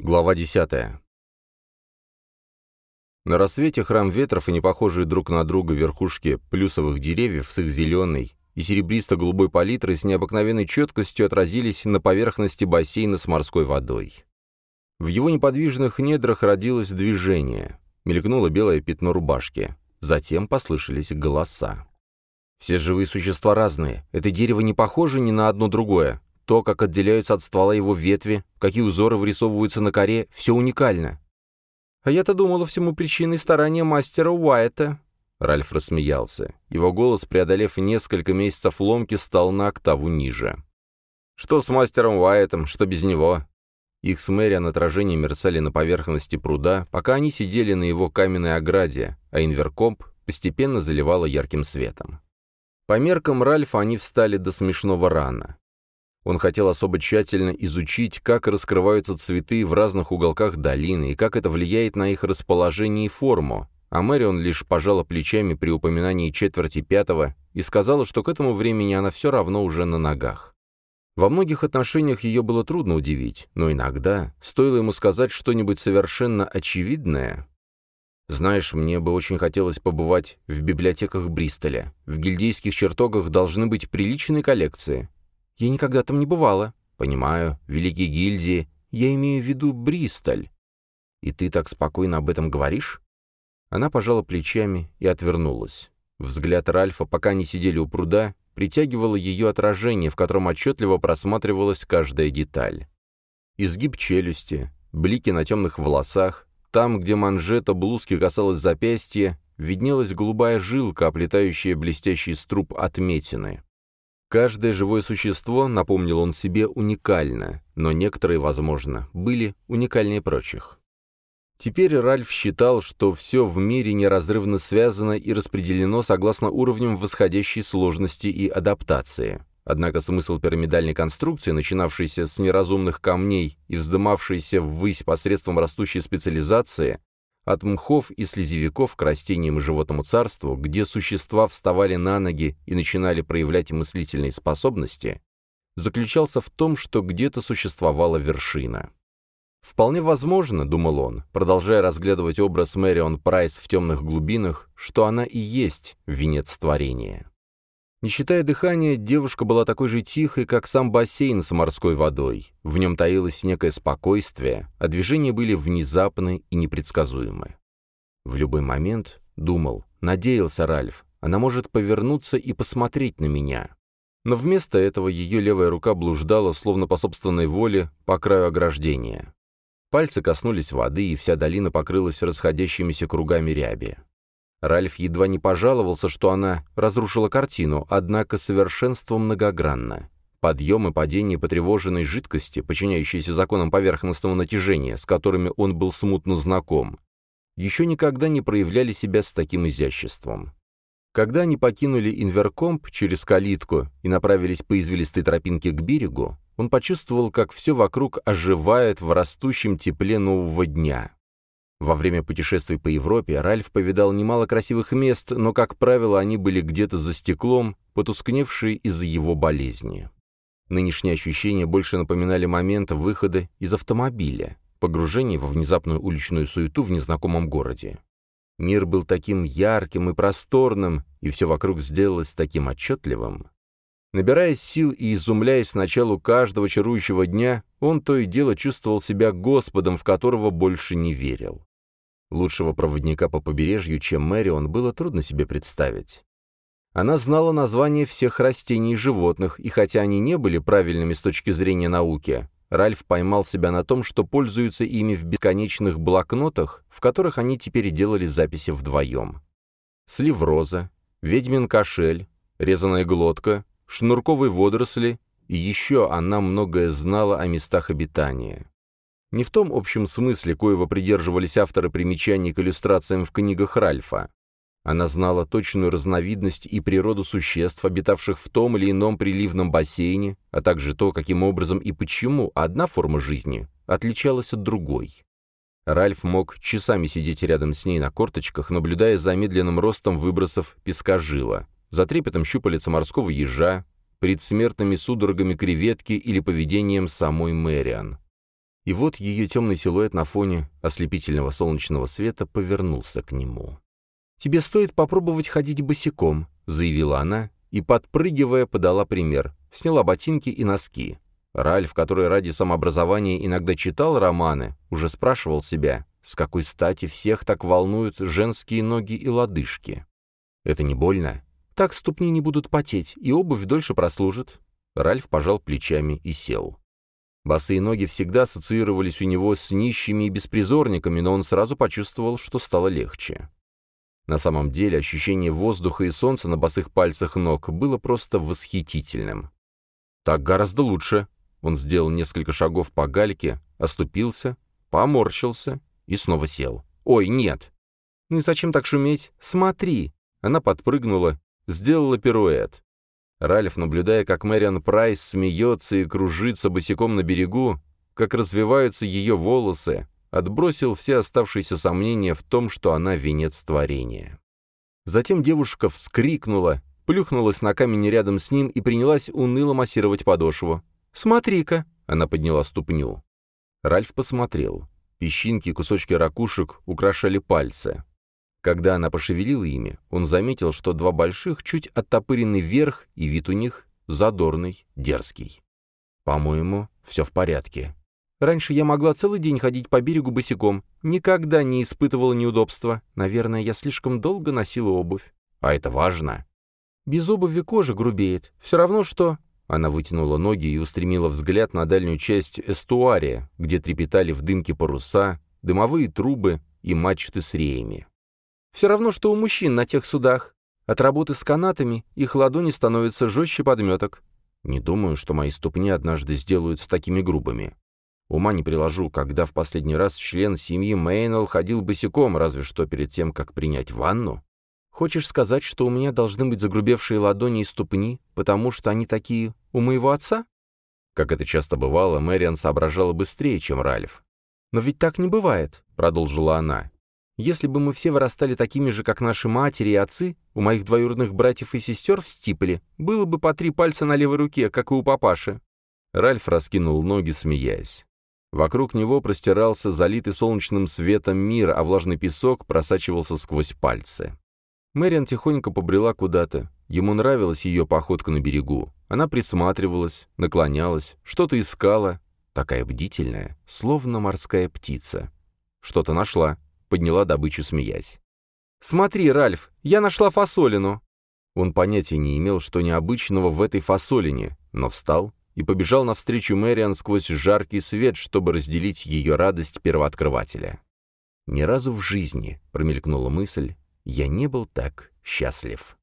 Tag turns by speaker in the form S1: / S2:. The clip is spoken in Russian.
S1: Глава 10. На рассвете храм ветров и непохожие друг на друга верхушки плюсовых деревьев с их зеленой и серебристо-голубой палитрой с необыкновенной четкостью отразились на поверхности бассейна с морской водой. В его неподвижных недрах родилось движение. Мелькнуло белое пятно рубашки. Затем послышались голоса. «Все живые существа разные. Это дерево не похоже ни на одно другое. То, как отделяются от ствола его ветви, какие узоры вырисовываются на коре, все уникально. «А я-то думала, всему причиной старания мастера Уайта». Ральф рассмеялся. Его голос, преодолев несколько месяцев ломки, стал на октаву ниже. «Что с мастером Уайтом, что без него?» Их с Мэриан отражения мерцали на поверхности пруда, пока они сидели на его каменной ограде, а инверкомп постепенно заливало ярким светом. По меркам Ральфа они встали до смешного рано. Он хотел особо тщательно изучить, как раскрываются цветы в разных уголках долины и как это влияет на их расположение и форму, а Мэрион лишь пожала плечами при упоминании четверти пятого и сказала, что к этому времени она все равно уже на ногах. Во многих отношениях ее было трудно удивить, но иногда, стоило ему сказать что-нибудь совершенно очевидное, «Знаешь, мне бы очень хотелось побывать в библиотеках Бристоля. В гильдейских чертогах должны быть приличные коллекции. Я никогда там не бывала. Понимаю, великие гильдии. Я имею в виду Бристоль. И ты так спокойно об этом говоришь? Она пожала плечами и отвернулась. Взгляд Ральфа, пока они сидели у пруда, притягивало ее отражение, в котором отчетливо просматривалась каждая деталь. Изгиб челюсти, блики на темных волосах, там, где манжета блузки касалась запястья, виднелась голубая жилка, оплетающая блестящий струп отметины. Каждое живое существо, напомнил он себе, уникально, но некоторые, возможно, были уникальнее прочих. Теперь Ральф считал, что все в мире неразрывно связано и распределено согласно уровням восходящей сложности и адаптации. Однако смысл пирамидальной конструкции, начинавшейся с неразумных камней и вздымавшейся ввысь посредством растущей специализации, от мхов и слезевиков к растениям и животному царству, где существа вставали на ноги и начинали проявлять мыслительные способности, заключался в том, что где-то существовала вершина. Вполне возможно, думал он, продолжая разглядывать образ Мэрион Прайс в темных глубинах, что она и есть венец творения. Не считая дыхания, девушка была такой же тихой, как сам бассейн с морской водой. В нем таилось некое спокойствие, а движения были внезапны и непредсказуемы. В любой момент, думал, надеялся Ральф, она может повернуться и посмотреть на меня. Но вместо этого ее левая рука блуждала, словно по собственной воле, по краю ограждения. Пальцы коснулись воды, и вся долина покрылась расходящимися кругами ряби. Ральф едва не пожаловался, что она разрушила картину, однако совершенство многогранно. Подъем и падение потревоженной жидкости, подчиняющейся законам поверхностного натяжения, с которыми он был смутно знаком, еще никогда не проявляли себя с таким изяществом. Когда они покинули Инверкомп через калитку и направились по извилистой тропинке к берегу, он почувствовал, как все вокруг оживает в растущем тепле нового дня. Во время путешествий по Европе Ральф повидал немало красивых мест, но, как правило, они были где-то за стеклом, потускневшие из-за его болезни. Нынешние ощущения больше напоминали момент выхода из автомобиля, погружения во внезапную уличную суету в незнакомом городе. Мир был таким ярким и просторным, и все вокруг сделалось таким отчетливым. Набираясь сил и изумляясь началу каждого чарующего дня, он то и дело чувствовал себя Господом, в которого больше не верил. Лучшего проводника по побережью, чем Мэрион, было трудно себе представить. Она знала названия всех растений и животных, и хотя они не были правильными с точки зрения науки, Ральф поймал себя на том, что пользуются ими в бесконечных блокнотах, в которых они теперь делали записи вдвоем. Сливроза, ведьмин кошель, резаная глотка, шнурковые водоросли, и еще она многое знала о местах обитания. Не в том общем смысле, коего придерживались авторы примечаний к иллюстрациям в книгах Ральфа. Она знала точную разновидность и природу существ, обитавших в том или ином приливном бассейне, а также то, каким образом и почему одна форма жизни отличалась от другой. Ральф мог часами сидеть рядом с ней на корточках, наблюдая за медленным ростом выбросов пескожила, за трепетом щупалица морского ежа, предсмертными судорогами креветки или поведением самой Мэриан. И вот ее темный силуэт на фоне ослепительного солнечного света повернулся к нему. «Тебе стоит попробовать ходить босиком», — заявила она, и, подпрыгивая, подала пример. Сняла ботинки и носки. Ральф, который ради самообразования иногда читал романы, уже спрашивал себя, с какой стати всех так волнуют женские ноги и лодыжки. «Это не больно?» «Так ступни не будут потеть, и обувь дольше прослужит». Ральф пожал плечами и сел. Босые ноги всегда ассоциировались у него с нищими и беспризорниками, но он сразу почувствовал, что стало легче. На самом деле ощущение воздуха и солнца на босых пальцах ног было просто восхитительным. «Так гораздо лучше». Он сделал несколько шагов по гальке, оступился, поморщился и снова сел. «Ой, нет!» «Ну и зачем так шуметь? Смотри!» Она подпрыгнула, сделала пируэт. Ральф, наблюдая, как Мэриан Прайс смеется и кружится босиком на берегу, как развиваются ее волосы, отбросил все оставшиеся сомнения в том, что она венец творения. Затем девушка вскрикнула, плюхнулась на камень рядом с ним и принялась уныло массировать подошву. «Смотри-ка!» — она подняла ступню. Ральф посмотрел. Песчинки и кусочки ракушек украшали пальцы. Когда она пошевелила ими, он заметил, что два больших чуть оттопырены вверх, и вид у них задорный, дерзкий. «По-моему, все в порядке». Раньше я могла целый день ходить по берегу босиком, никогда не испытывала неудобства. Наверное, я слишком долго носила обувь. А это важно. Без обуви кожа грубеет. Все равно, что... Она вытянула ноги и устремила взгляд на дальнюю часть эстуария, где трепетали в дымке паруса, дымовые трубы и мачты с реями. Все равно, что у мужчин на тех судах. От работы с канатами их ладони становятся жестче подметок. Не думаю, что мои ступни однажды сделаются такими грубыми. Ума не приложу, когда в последний раз член семьи Мейнелл ходил босиком, разве что перед тем, как принять ванну. Хочешь сказать, что у меня должны быть загрубевшие ладони и ступни, потому что они такие у моего отца? Как это часто бывало, Мэриан соображала быстрее, чем Ральф. «Но ведь так не бывает», — продолжила она. Если бы мы все вырастали такими же, как наши матери и отцы, у моих двоюродных братьев и сестер в Стиполе было бы по три пальца на левой руке, как и у папаши». Ральф раскинул ноги, смеясь. Вокруг него простирался залитый солнечным светом мир, а влажный песок просачивался сквозь пальцы. Мэриан тихонько побрела куда-то. Ему нравилась ее походка на берегу. Она присматривалась, наклонялась, что-то искала. Такая бдительная, словно морская птица. Что-то нашла подняла добычу, смеясь. «Смотри, Ральф, я нашла фасолину!» Он понятия не имел, что необычного в этой фасолине, но встал и побежал навстречу Мэриан сквозь жаркий свет, чтобы разделить ее радость первооткрывателя. «Ни разу в жизни», — промелькнула мысль, — «я не был так счастлив».